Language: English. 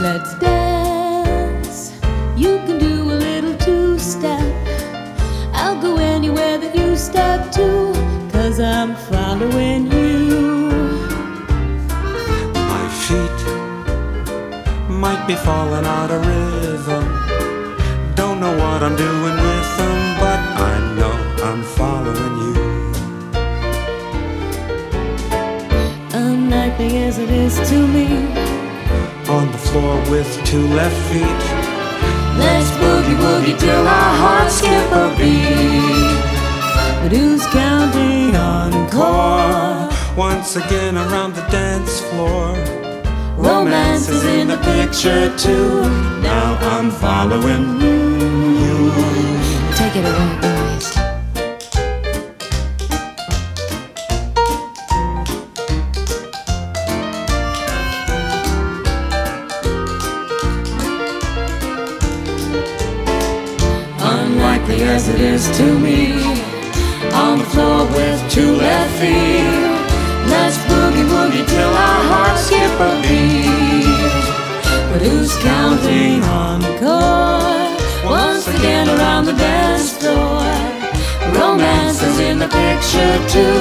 Let's dance. You can do a little two step. I'll go anywhere that you step to, cause I'm following you. My feet might be falling out of rhythm. Don't know what I'm doing with them, but I know I'm following you. Unlikely as it is to me. On the floor with two left feet. Let's boogie woogie till our hearts skip a beat. But who's counting encore? Once again around the dance floor. Romance is in the picture too. Now I'm following As it is to me, on the floor with two left feet. Let's boogie woogie till our hearts skip a beat. But who's counting on encore? Once again around the dance floor. Romance is in the picture too.